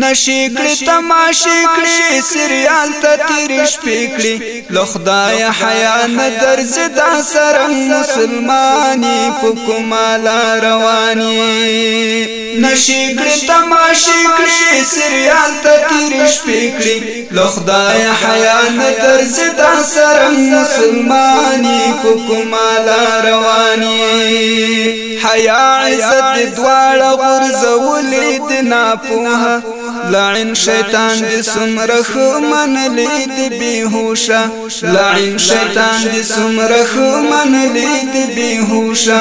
نشی کړی تماشې کړی سریال ته تیرې شپې کړی له خدای حیا نه درځي دا سره مسلمانې په کومالا رواني نشی کړی تماشې کړی سریال ته تیرې شپې کړی له خدای حیا نه درځي دا سره مسلمانې په کومالا رواني حیا عزت دواړه غرزولې د ناپوهه لعن شیطان دې سمره منلې دې بیهوشا لعن شیطان دې سمره منلې دې بیهوشا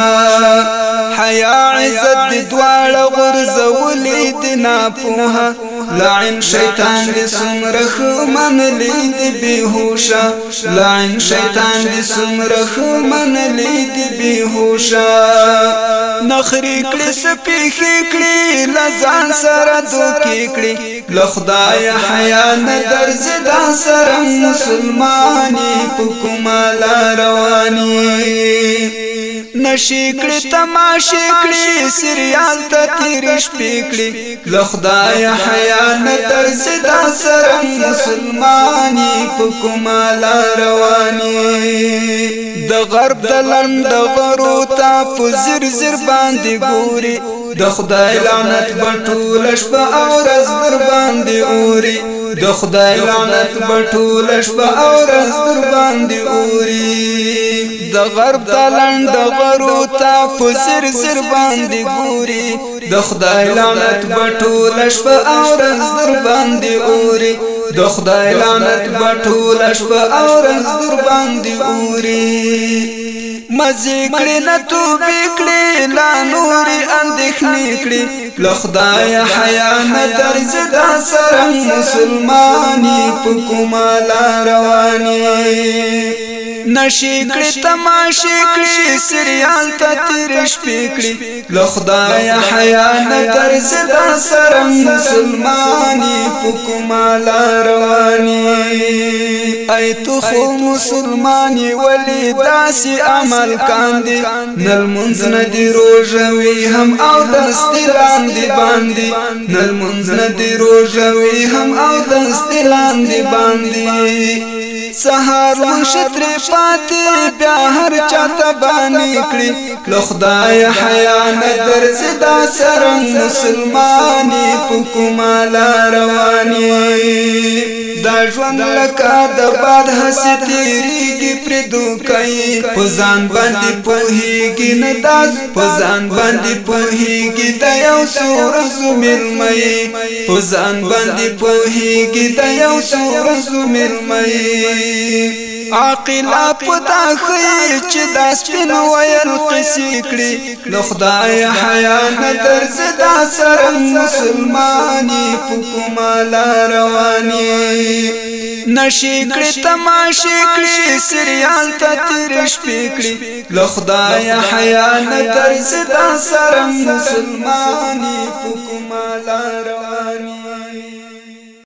حیا عزت دې دواړه غرزولې دې ناپوها لعن شیطان دې سمره منلې دې بیهوشا لعن شیطان دې سمره منلې دې بیهوشا نخري کړې سپېخې کړې لزان سره دوکې کړې له خدای حیا نه درز دا سره مسلمانې په کومه رواني نشی کړی تماشې کړی سریال ته تیرش پکړی له خدای حیا نه طرز دا سره مسلمانی په کومه رواني د غرب د لند غرو تا په زر زر باندې ګوري د خدای لعنت بټول شپه او ورځ در باندې اوري د خدای لعنت بټول شپه او ورځ در باندې اوري د غرب د لند غرو تا په زر زر باندې ګوري د خدای لعنت بټول شپه او ورځ در باندې اوري د خدای لعنت بټول شپه او رز در باندې اوري مزه کړي نه تو بکړي لا نور اندښنې کړي له خدای حیا نه درز دا سره مسلمانې په کومه رواني نشی کړی تماشې کړی سریال ته تیر شپې کړی له خدای حیا نه درز دا سره مسلمانی پکمال رواني ای تو خو مسلمانی ولی داسې عمل کاندي نل منځ نه دی روزوي هم او دستلان دی باندې نل منځ نه دی روزوي هم او دستلان دی باندې سهار مشتر پاتې بیا هر چاته باندې کړی له خدای حیا نه درزدا سرنګ مسلمانې په کومه رواني ژوند لکه د باد هسې تیریږي پرې دوکای په ځان باندې پوهیږي نه داس په ځان باندې پوهیږي د یو سورزو مېرمۍ په ځان باندې پوهیږي د یو سورزو مېرمۍ عاقل پتا خی چې دا سپین ویل قصې کړي نو خدای حیا نه درز دا سره مسلمانی پکمال رواني نشی کړی تماشې کړی سریال ته تیر شپې کړی له خدای حیا نه درځ دا سره مسلمانې پکمال روان